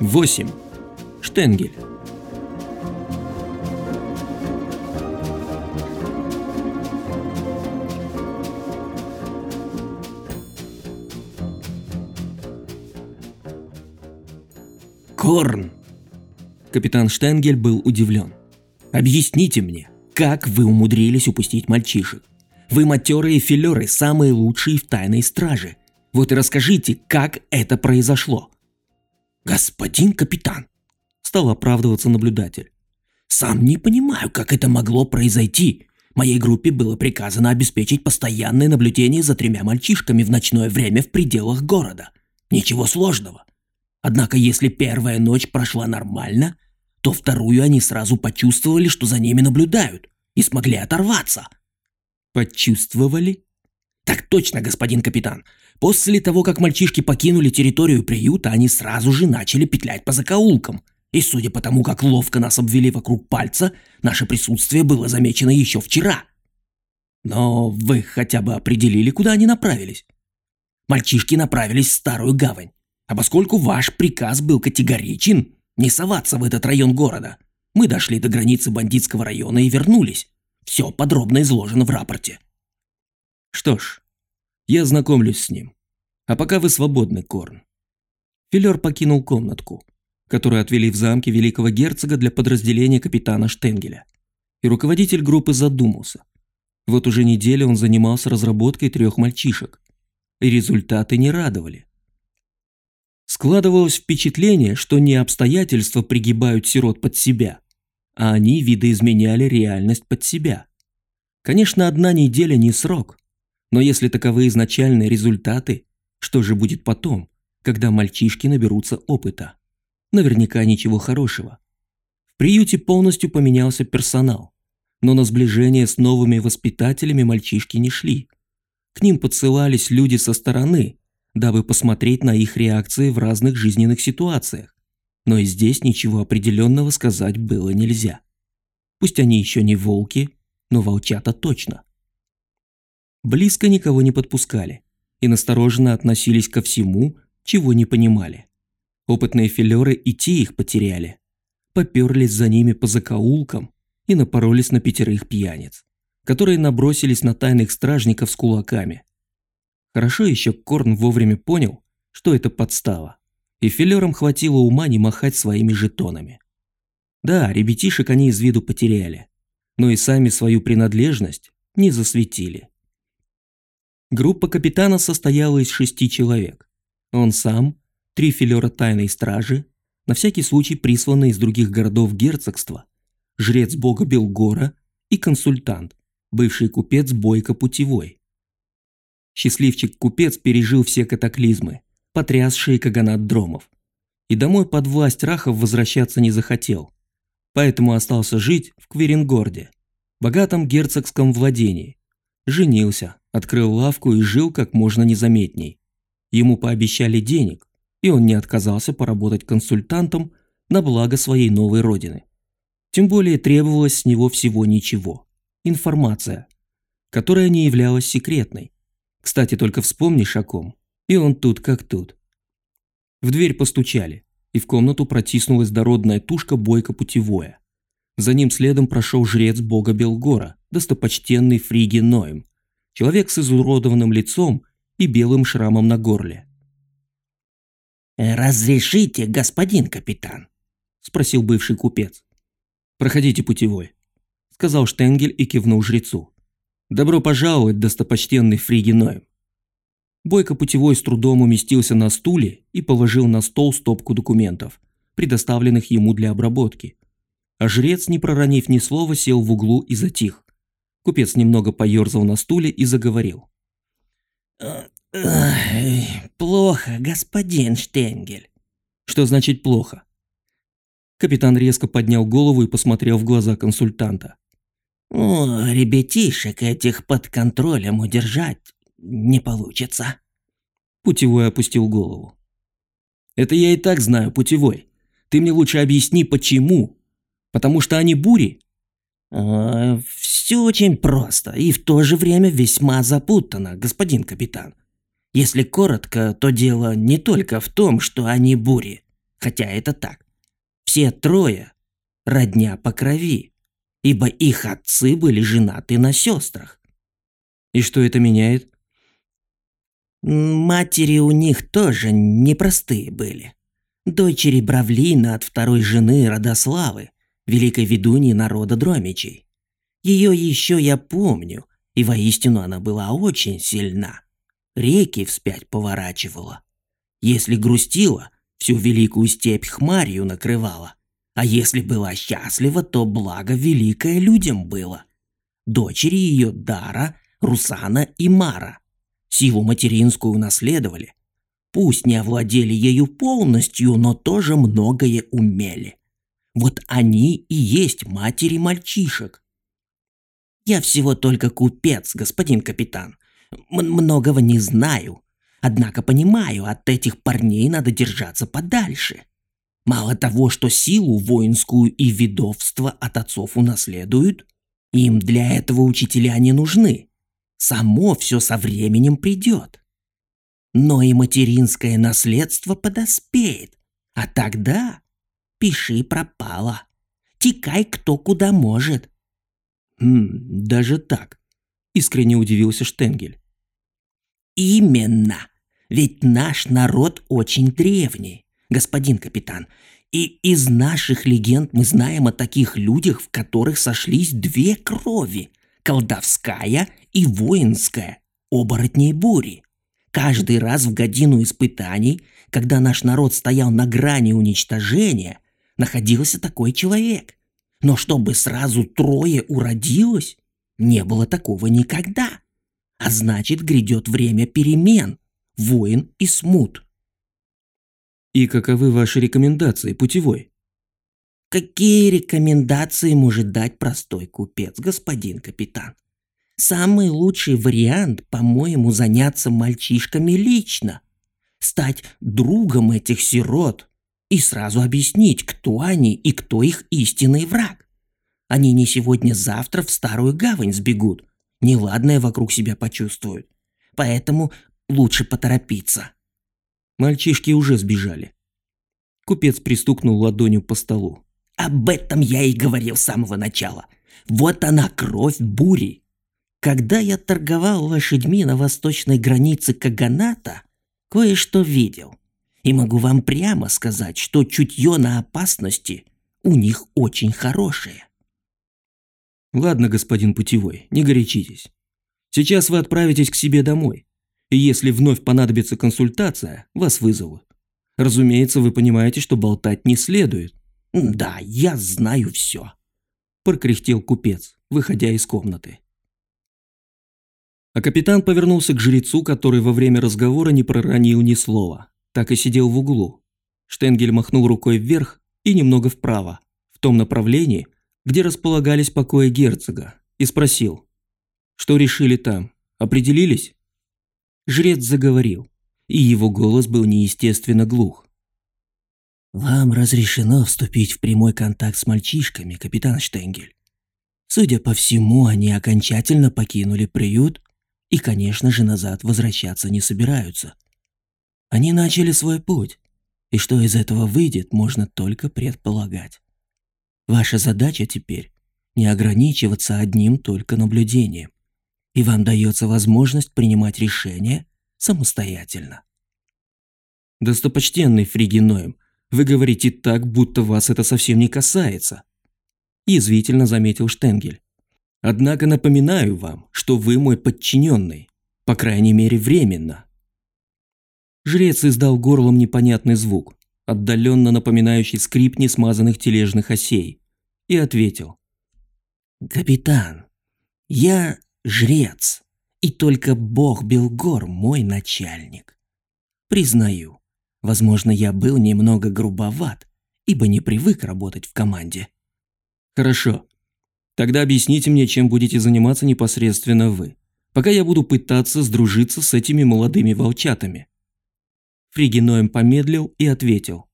8. Штенгель. Корн! Капитан Штенгель был удивлен. Объясните мне, как вы умудрились упустить мальчишек? Вы матерые филеры, самые лучшие в тайной страже. Вот и расскажите, как это произошло. «Господин капитан», – стал оправдываться наблюдатель. «Сам не понимаю, как это могло произойти. Моей группе было приказано обеспечить постоянное наблюдение за тремя мальчишками в ночное время в пределах города. Ничего сложного. Однако если первая ночь прошла нормально, то вторую они сразу почувствовали, что за ними наблюдают, и смогли оторваться». «Почувствовали?» «Так точно, господин капитан. После того, как мальчишки покинули территорию приюта, они сразу же начали петлять по закоулкам. И судя по тому, как ловко нас обвели вокруг пальца, наше присутствие было замечено еще вчера. Но вы хотя бы определили, куда они направились? Мальчишки направились в Старую Гавань. А поскольку ваш приказ был категоричен не соваться в этот район города, мы дошли до границы бандитского района и вернулись. Все подробно изложено в рапорте. Что ж, я знакомлюсь с ним. А пока вы свободны, Корн. Филер покинул комнатку, которую отвели в замке великого герцога для подразделения капитана Штенгеля. И руководитель группы задумался. Вот уже неделю он занимался разработкой трех мальчишек. И результаты не радовали. Складывалось впечатление, что не обстоятельства пригибают сирот под себя, а они видоизменяли реальность под себя. Конечно, одна неделя не срок, но если таковы изначальные результаты, что же будет потом, когда мальчишки наберутся опыта? Наверняка ничего хорошего. В приюте полностью поменялся персонал, но на сближение с новыми воспитателями мальчишки не шли. К ним подсылались люди со стороны, дабы посмотреть на их реакции в разных жизненных ситуациях. Но и здесь ничего определенного сказать было нельзя. Пусть они еще не волки, но волчата точно. Близко никого не подпускали и настороженно относились ко всему, чего не понимали. Опытные филеры и те их потеряли. Поперлись за ними по закоулкам и напоролись на пятерых пьяниц, которые набросились на тайных стражников с кулаками. Хорошо еще Корн вовремя понял, что это подстава, и филерам хватило ума не махать своими жетонами. Да, ребятишек они из виду потеряли, но и сами свою принадлежность не засветили. Группа капитана состояла из шести человек. Он сам, три филера тайной стражи, на всякий случай присланные из других городов герцогства, жрец бога Белгора и консультант, бывший купец Бойко Путевой. Счастливчик-купец пережил все катаклизмы, потрясшие Каганат Дромов, и домой под власть Рахов возвращаться не захотел, поэтому остался жить в Кверингорде, богатом герцогском владении, Женился, открыл лавку и жил как можно незаметней. Ему пообещали денег, и он не отказался поработать консультантом на благо своей новой родины. Тем более требовалось с него всего ничего. Информация, которая не являлась секретной. Кстати, только вспомнишь о ком, и он тут как тут. В дверь постучали, и в комнату протиснулась дородная тушка Бойко Путевое. За ним следом прошел жрец бога Белгора, достопочтенный Фриги Ноем, человек с изуродованным лицом и белым шрамом на горле. «Разрешите, господин капитан?» – спросил бывший купец. «Проходите путевой», – сказал Штенгель и кивнул жрецу. «Добро пожаловать, достопочтенный Фриги Ноем». Бойко путевой с трудом уместился на стуле и положил на стол стопку документов, предоставленных ему для обработки. А жрец, не проронив ни слова, сел в углу и затих. Купец немного поерзал на стуле и заговорил. «Плохо, господин Штенгель». «Что значит плохо?» Капитан резко поднял голову и посмотрел в глаза консультанта. «О, ребятишек этих под контролем удержать не получится». Путевой опустил голову. «Это я и так знаю, Путевой. Ты мне лучше объясни, почему. Потому что они бури?» «Э, все очень просто и в то же время весьма запутанно, господин капитан. Если коротко, то дело не только в том, что они бури. Хотя это так. Все трое – родня по крови, ибо их отцы были женаты на сестрах. И что это меняет? Матери у них тоже непростые были. Дочери Бравлина от второй жены Родославы, великой ведуньи народа Дромичей. Ее еще я помню, и воистину она была очень сильна. Реки вспять поворачивала. Если грустила, всю великую степь хмарью накрывала. А если была счастлива, то благо великое людям было. Дочери ее Дара, Русана и Мара. Силу материнскую унаследовали. Пусть не овладели ею полностью, но тоже многое умели. Вот они и есть матери мальчишек. Я всего только купец, господин капитан. М многого не знаю. Однако понимаю, от этих парней надо держаться подальше. Мало того, что силу воинскую и ведовство от отцов унаследуют, им для этого учителя не нужны. Само все со временем придет. Но и материнское наследство подоспеет. А тогда пиши пропало. Текай кто куда может. Хм, даже так. Искренне удивился Штенгель. Именно. Ведь наш народ очень древний, господин капитан. И из наших легенд мы знаем о таких людях, в которых сошлись две крови – колдовская и воинская, оборотней бури. Каждый раз в годину испытаний, когда наш народ стоял на грани уничтожения, находился такой человек. Но чтобы сразу трое уродилось, не было такого никогда. А значит, грядет время перемен, воин и смут. И каковы ваши рекомендации, путевой? Какие рекомендации может дать простой купец, господин капитан? Самый лучший вариант, по-моему, заняться мальчишками лично. Стать другом этих сирот и сразу объяснить, кто они и кто их истинный враг. Они не сегодня-завтра в старую гавань сбегут, неладное вокруг себя почувствуют. Поэтому лучше поторопиться. Мальчишки уже сбежали. Купец пристукнул ладонью по столу. Об этом я и говорил с самого начала. Вот она, кровь бури. Когда я торговал лошадьми на восточной границе Каганата, кое-что видел. И могу вам прямо сказать, что чутье на опасности у них очень хорошее. Ладно, господин путевой, не горячитесь. Сейчас вы отправитесь к себе домой. И если вновь понадобится консультация, вас вызовут. Разумеется, вы понимаете, что болтать не следует. Да, я знаю все. Прокряхтел купец, выходя из комнаты. А капитан повернулся к жрецу, который во время разговора не проронил ни слова. Так и сидел в углу. Штенгель махнул рукой вверх и немного вправо, в том направлении, где располагались покои герцога, и спросил, что решили там, определились? Жрец заговорил, и его голос был неестественно глух. «Вам разрешено вступить в прямой контакт с мальчишками, капитан Штенгель. Судя по всему, они окончательно покинули приют и, конечно же, назад возвращаться не собираются. Они начали свой путь, и что из этого выйдет, можно только предполагать. Ваша задача теперь не ограничиваться одним только наблюдением, и вам дается возможность принимать решения самостоятельно. Достопочтенный Фригиноем, вы говорите так, будто вас это совсем не касается. Язвительно заметил Штенгель. Однако напоминаю вам, что вы мой подчиненный, по крайней мере временно. Жрец издал горлом непонятный звук, отдаленно напоминающий скрип несмазанных тележных осей, и ответил. «Капитан, я жрец, и только бог Белгор мой начальник. Признаю, возможно, я был немного грубоват, ибо не привык работать в команде». «Хорошо. Тогда объясните мне, чем будете заниматься непосредственно вы, пока я буду пытаться сдружиться с этими молодыми волчатами». Фригиноем помедлил и ответил.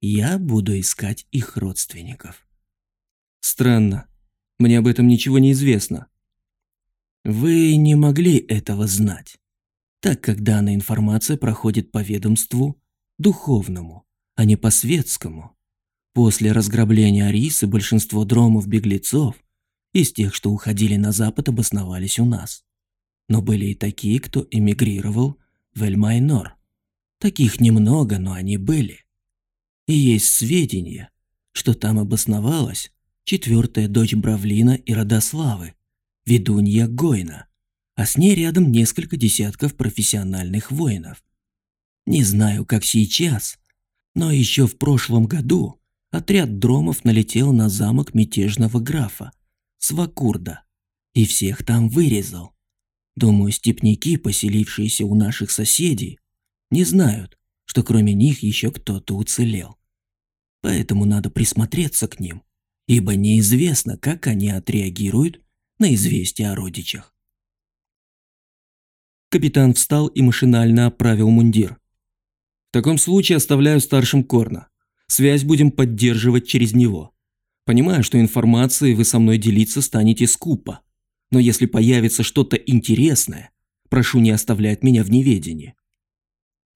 «Я буду искать их родственников». «Странно. Мне об этом ничего не известно». «Вы не могли этого знать, так как данная информация проходит по ведомству духовному, а не по-светскому. После разграбления Арисы большинство дромов-беглецов из тех, что уходили на запад, обосновались у нас. Но были и такие, кто эмигрировал в Эль-Майнор. Таких немного, но они были. И есть сведения, что там обосновалась четвертая дочь Бравлина и Родославы, ведунья Гойна, а с ней рядом несколько десятков профессиональных воинов. Не знаю, как сейчас, но еще в прошлом году отряд дромов налетел на замок мятежного графа, Свакурда, и всех там вырезал. Думаю, степняки, поселившиеся у наших соседей, не знают, что кроме них еще кто-то уцелел. Поэтому надо присмотреться к ним, ибо неизвестно, как они отреагируют на известие о родичах. Капитан встал и машинально оправил мундир. В таком случае оставляю старшим Корна. Связь будем поддерживать через него. Понимаю, что информацией вы со мной делиться станете скупо. Но если появится что-то интересное, прошу не оставлять меня в неведении.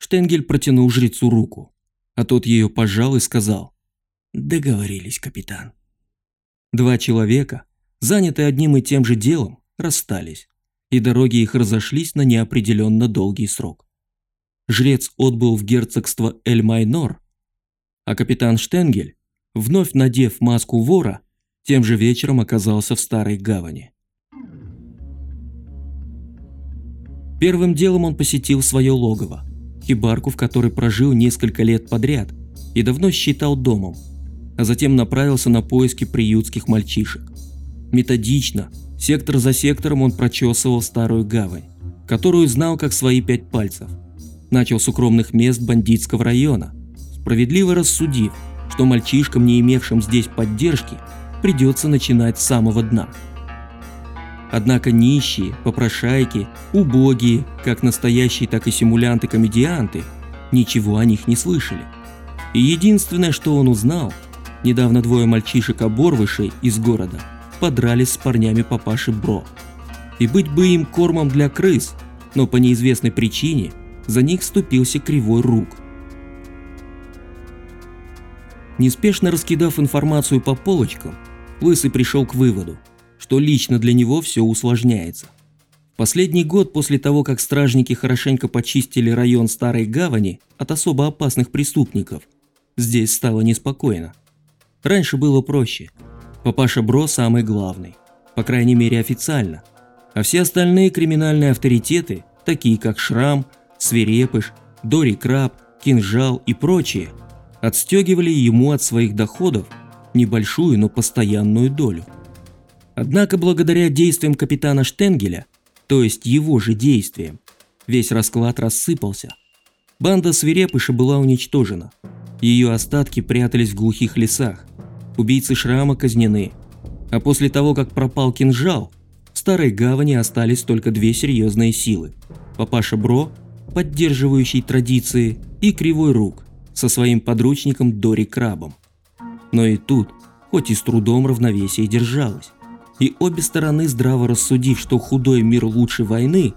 Штенгель протянул жрецу руку, а тот ее пожал и сказал «Договорились, капитан». Два человека, занятые одним и тем же делом, расстались, и дороги их разошлись на неопределенно долгий срок. Жрец отбыл в герцогство Эль-Майнор, а капитан Штенгель, вновь надев маску вора, тем же вечером оказался в Старой Гавани. Первым делом он посетил свое логово – хибарку, в которой прожил несколько лет подряд и давно считал домом, а затем направился на поиски приютских мальчишек. Методично, сектор за сектором он прочесывал старую гавань, которую знал как свои пять пальцев. Начал с укромных мест бандитского района, справедливо рассудив, что мальчишкам, не имевшим здесь поддержки, придется начинать с самого дна – Однако нищие, попрошайки, убогие, как настоящие, так и симулянты-комедианты, ничего о них не слышали. И единственное, что он узнал, недавно двое мальчишек-оборвышей из города подрались с парнями папаши Бро. И быть бы им кормом для крыс, но по неизвестной причине за них ступился кривой рук. Неспешно раскидав информацию по полочкам, Лысый пришел к выводу – что лично для него все усложняется. Последний год после того, как стражники хорошенько почистили район Старой Гавани от особо опасных преступников, здесь стало неспокойно. Раньше было проще. Папаша Бро самый главный, по крайней мере официально. А все остальные криминальные авторитеты, такие как Шрам, Свирепыш, Дори Краб, Кинжал и прочие, отстегивали ему от своих доходов небольшую, но постоянную долю – Однако благодаря действиям капитана Штенгеля, то есть его же действиям, весь расклад рассыпался. Банда свирепыша была уничтожена. Ее остатки прятались в глухих лесах. Убийцы Шрама казнены. А после того, как пропал кинжал, в Старой Гавани остались только две серьезные силы. Папаша Бро, поддерживающий традиции, и Кривой Рук со своим подручником Дори Крабом. Но и тут, хоть и с трудом равновесие держалось и обе стороны, здраво рассудив, что худой мир лучше войны,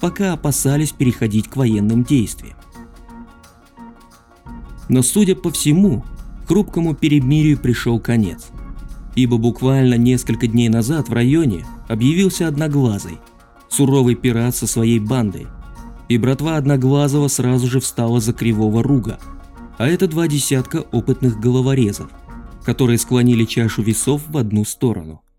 пока опасались переходить к военным действиям. Но судя по всему, хрупкому перемирию пришел конец, ибо буквально несколько дней назад в районе объявился Одноглазый, суровый пират со своей бандой, и братва Одноглазого сразу же встала за Кривого Руга, а это два десятка опытных головорезов, которые склонили чашу весов в одну сторону –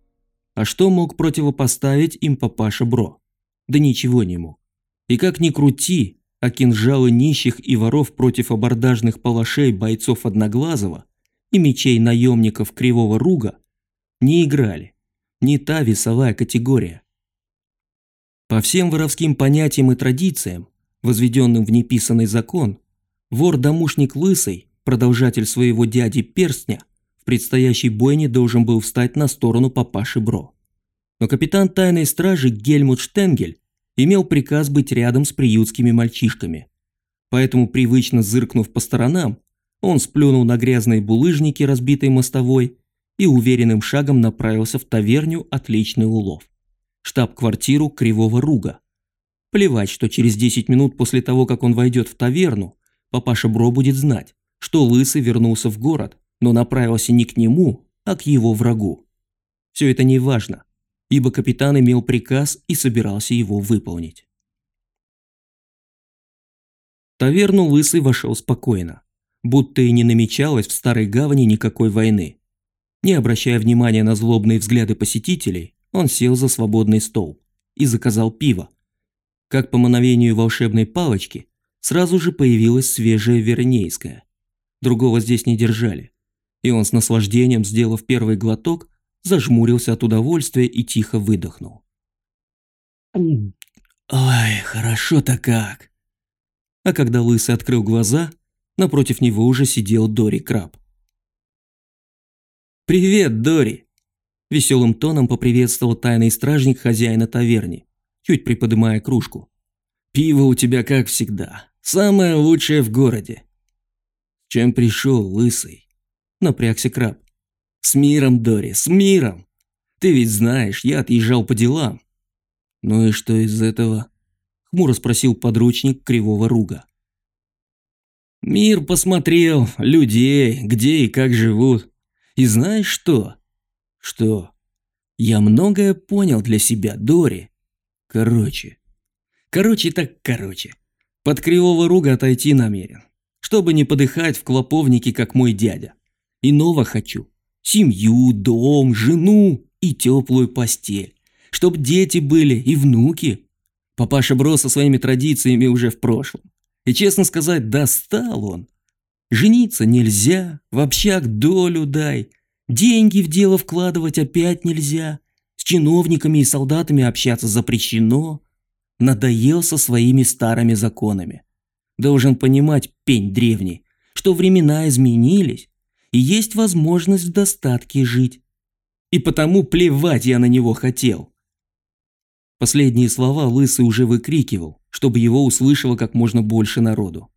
а что мог противопоставить им папаша Бро? Да ничего не мог. И как ни крути, а кинжалы нищих и воров против абордажных палашей бойцов Одноглазого и мечей наемников Кривого Руга не играли. Не та весовая категория. По всем воровским понятиям и традициям, возведенным в неписанный закон, вор-домушник Лысый, продолжатель своего дяди Перстня – в предстоящей бойне должен был встать на сторону папаши Бро. Но капитан тайной стражи Гельмут Штенгель имел приказ быть рядом с приютскими мальчишками. Поэтому, привычно зыркнув по сторонам, он сплюнул на грязные булыжники разбитой мостовой и уверенным шагом направился в таверню «Отличный улов» штаб-квартиру Кривого Руга. Плевать, что через 10 минут после того, как он войдет в таверну, папаша Бро будет знать, что Лысый вернулся в город, но направился не к нему, а к его врагу. Все это не важно, ибо капитан имел приказ и собирался его выполнить. В таверну Лысый вошел спокойно, будто и не намечалось в Старой Гавани никакой войны. Не обращая внимания на злобные взгляды посетителей, он сел за свободный стол и заказал пиво. Как по мановению волшебной палочки, сразу же появилась свежая вернейская. Другого здесь не держали. И он с наслаждением, сделав первый глоток, зажмурился от удовольствия и тихо выдохнул. «Ой, хорошо-то как!» А когда Лысый открыл глаза, напротив него уже сидел Дори Краб. «Привет, Дори!» Веселым тоном поприветствовал тайный стражник хозяина таверни, чуть приподнимая кружку. «Пиво у тебя, как всегда, самое лучшее в городе». «Чем пришел, лысый?» Напрягся краб. «С миром, Дори, с миром! Ты ведь знаешь, я отъезжал по делам». «Ну и что из этого?» Хмуро спросил подручник Кривого Руга. «Мир посмотрел, людей, где и как живут. И знаешь что?» «Что?» «Я многое понял для себя, Дори. Короче. Короче так короче. Под Кривого Руга отойти намерен. Чтобы не подыхать в клоповнике, как мой дядя. Иного хочу. Семью, дом, жену и теплую постель. Чтоб дети были и внуки. Папаша Бро со своими традициями уже в прошлом. И честно сказать, достал он. Жениться нельзя, в общак долю дай. Деньги в дело вкладывать опять нельзя. С чиновниками и солдатами общаться запрещено. Надоел со своими старыми законами. Должен понимать, пень древний, что времена изменились, и есть возможность в достатке жить. И потому плевать я на него хотел. Последние слова Лысый уже выкрикивал, чтобы его услышало как можно больше народу.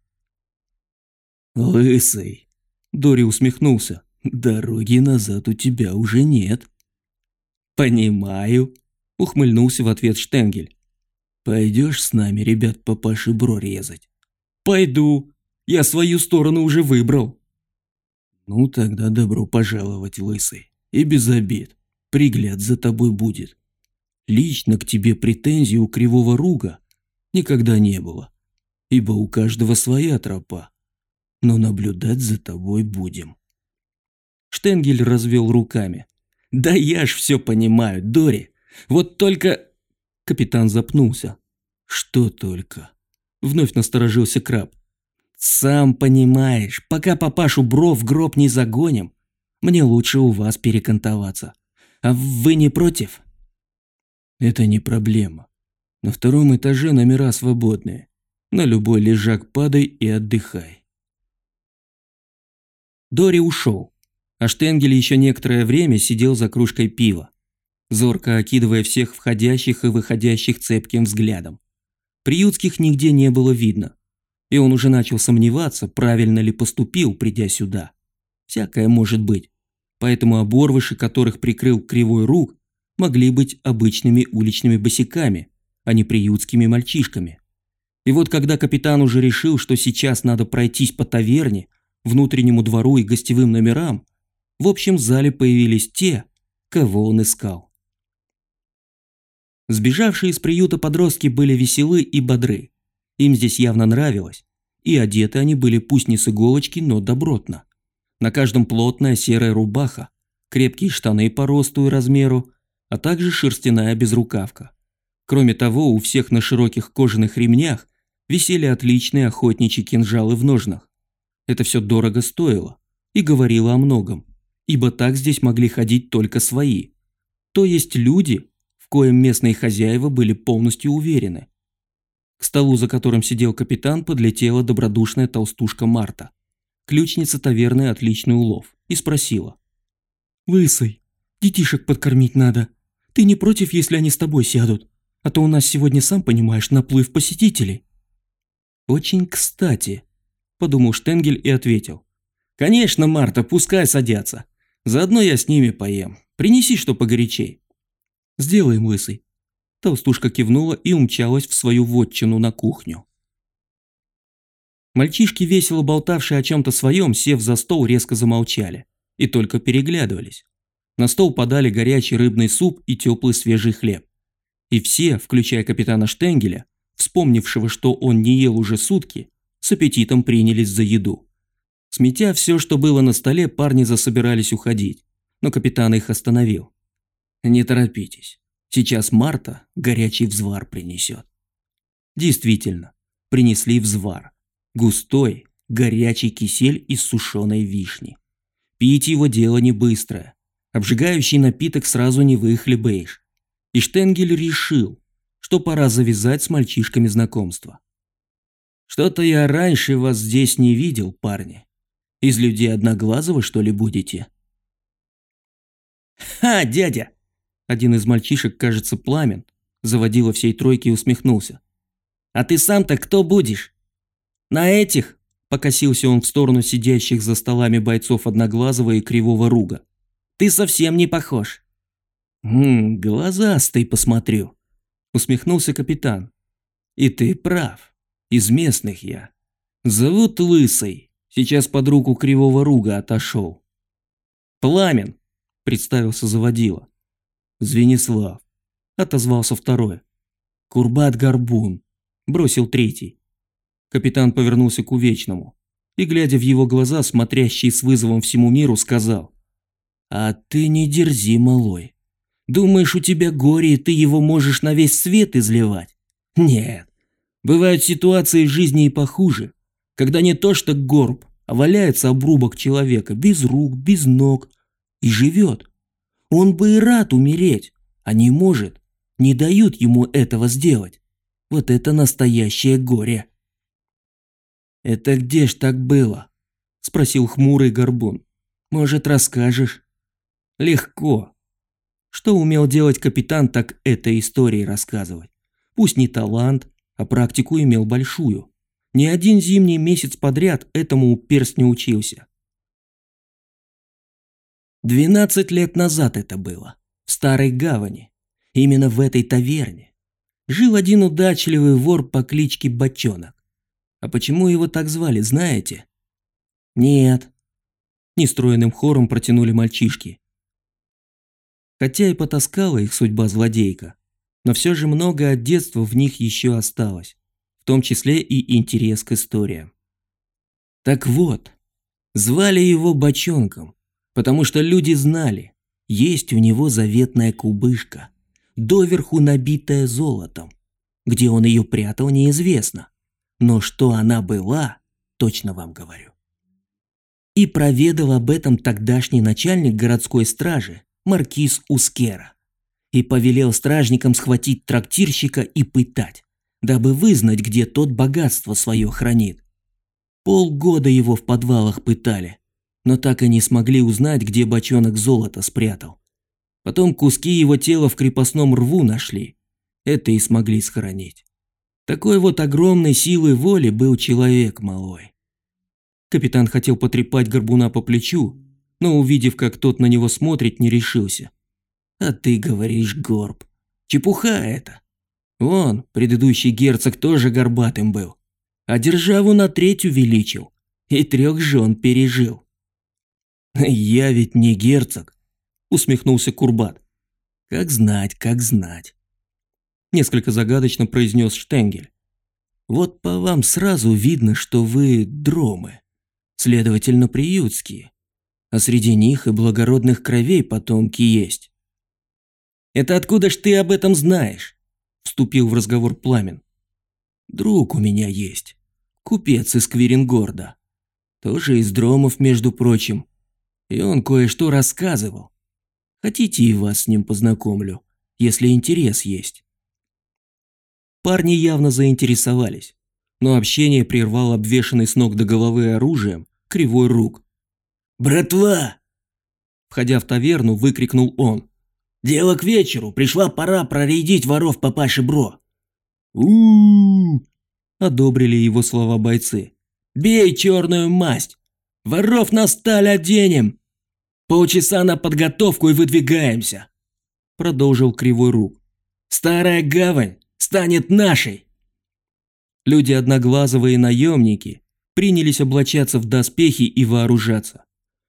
«Лысый!» Дори усмехнулся. «Дороги назад у тебя уже нет». «Понимаю», — ухмыльнулся в ответ Штенгель. «Пойдешь с нами, ребят, папаши бро резать?» «Пойду. Я свою сторону уже выбрал». Ну тогда добро пожаловать, лысый. И без обид. Пригляд за тобой будет. Лично к тебе претензий у Кривого Руга никогда не было. Ибо у каждого своя тропа. Но наблюдать за тобой будем. Штенгель развел руками. Да я ж все понимаю, Дори. Вот только... Капитан запнулся. Что только? Вновь насторожился краб. Сам понимаешь, пока папашу Бро в гроб не загоним, мне лучше у вас перекантоваться. А вы не против? Это не проблема. На втором этаже номера свободные. На любой лежак падай и отдыхай. Дори ушел, а Штенгель еще некоторое время сидел за кружкой пива, зорко окидывая всех входящих и выходящих цепким взглядом. Приютских нигде не было видно, и он уже начал сомневаться, правильно ли поступил, придя сюда. Всякое может быть. Поэтому оборвыши, которых прикрыл кривой рук, могли быть обычными уличными босиками, а не приютскими мальчишками. И вот когда капитан уже решил, что сейчас надо пройтись по таверне, внутреннему двору и гостевым номерам, в общем зале появились те, кого он искал. Сбежавшие из приюта подростки были веселы и бодры. Им здесь явно нравилось, и одеты они были пусть не с иголочки, но добротно. На каждом плотная серая рубаха, крепкие штаны по росту и размеру, а также шерстяная безрукавка. Кроме того, у всех на широких кожаных ремнях висели отличные охотничьи кинжалы в ножнах. Это все дорого стоило и говорило о многом, ибо так здесь могли ходить только свои, то есть люди, в коем местные хозяева были полностью уверены. К столу, за которым сидел капитан, подлетела добродушная толстушка Марта. Ключница таверны отличный улов. И спросила. «Лысый, детишек подкормить надо. Ты не против, если они с тобой сядут? А то у нас сегодня, сам понимаешь, наплыв посетителей». «Очень кстати», – подумал Штенгель и ответил. «Конечно, Марта, пускай садятся. Заодно я с ними поем. Принеси что погорячей». «Сделаем, Лысый», Толстушка кивнула и умчалась в свою вотчину на кухню. Мальчишки, весело болтавшие о чем-то своем, сев за стол, резко замолчали и только переглядывались. На стол подали горячий рыбный суп и теплый свежий хлеб. И все, включая капитана Штенгеля, вспомнившего, что он не ел уже сутки, с аппетитом принялись за еду. Сметя все, что было на столе, парни засобирались уходить, но капитан их остановил. «Не торопитесь, сейчас Марта горячий взвар принесет». Действительно, принесли взвар. Густой, горячий кисель из сушеной вишни. Пить его дело не быстрое. Обжигающий напиток сразу не выхлебаешь. И Штенгель решил, что пора завязать с мальчишками знакомство. Что-то я раньше вас здесь не видел, парни. Из людей Одноглазого, что ли, будете? Ха, дядя! Один из мальчишек, кажется, пламен, заводила всей тройки и усмехнулся. А ты сам-то кто будешь? «На этих!» – покосился он в сторону сидящих за столами бойцов Одноглазого и Кривого Руга. «Ты совсем не похож!» «Хм, глазастый посмотрю», – усмехнулся капитан. «И ты прав. Из местных я. Зовут Лысый. Сейчас под руку Кривого Руга отошел». «Пламен», – представился заводила. «Звенислав», – отозвался второй. «Курбат Горбун», – бросил третий. Капитан повернулся к Увечному и, глядя в его глаза, смотрящие с вызовом всему миру, сказал. «А ты не дерзи, малой. Думаешь, у тебя горе, и ты его можешь на весь свет изливать? Нет. Бывают ситуации в жизни и похуже, когда не то что горб, а валяется обрубок человека, без рук, без ног, и живет. Он бы и рад умереть, а не может. Не дают ему этого сделать. Вот это настоящее горе. «Это где ж так было?» – спросил хмурый горбун. «Может, расскажешь?» «Легко». Что умел делать капитан, так этой истории рассказывать. Пусть не талант, а практику имел большую. Ни один зимний месяц подряд этому перст не учился. Двенадцать лет назад это было, в Старой Гавани, именно в этой таверне. Жил один удачливый вор по кличке Бочонок. А почему его так звали, знаете? Нет. Нестроенным хором протянули мальчишки. Хотя и потаскала их судьба злодейка, но все же много от детства в них еще осталось, в том числе и интерес к историям. Так вот, звали его Бочонком, потому что люди знали, есть у него заветная кубышка, доверху набитая золотом. Где он ее прятал, неизвестно но что она была, точно вам говорю. И проведал об этом тогдашний начальник городской стражи, маркиз Ускера, и повелел стражникам схватить трактирщика и пытать, дабы вызнать, где тот богатство свое хранит. Полгода его в подвалах пытали, но так и не смогли узнать, где бочонок золота спрятал. Потом куски его тела в крепостном рву нашли. Это и смогли схоронить. Такой вот огромной силы воли был человек малой. Капитан хотел потрепать горбуна по плечу, но увидев, как тот на него смотрит, не решился. А ты говоришь горб. Чепуха это. Вон, предыдущий герцог тоже горбатым был, а державу на треть увеличил и трех жен пережил. «Я ведь не герцог», – усмехнулся Курбат. «Как знать, как знать несколько загадочно произнес Штенгель. Вот по вам сразу видно, что вы дромы, следовательно, приютские, а среди них и благородных кровей потомки есть. Это откуда ж ты об этом знаешь? Вступил в разговор Пламен. Друг у меня есть, купец из Квирингорда, тоже из дромов, между прочим, и он кое-что рассказывал. Хотите и вас с ним познакомлю, если интерес есть. Парни явно заинтересовались, но общение прервал обвешанный с ног до головы оружием кривой рук. «Братва!» Входя в таверну, выкрикнул он. «Дело к вечеру, пришла пора проредить воров папаши Бро!» у одобрили его слова бойцы. «Бей черную масть! Воров на сталь оденем! Полчаса на подготовку и выдвигаемся!» Продолжил Кривой Рук. «Старая гавань станет нашей. Люди одноглазовые наемники, принялись облачаться в доспехи и вооружаться.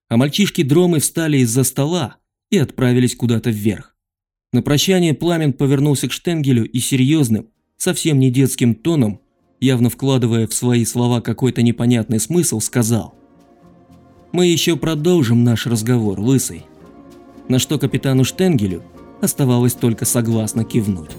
А мальчишки-дромы встали из-за стола и отправились куда-то вверх. На прощание Пламен повернулся к Штенгелю и серьезным, совсем не детским тоном, явно вкладывая в свои слова какой-то непонятный смысл, сказал «Мы еще продолжим наш разговор, Лысый». На что капитану Штенгелю оставалось только согласно кивнуть.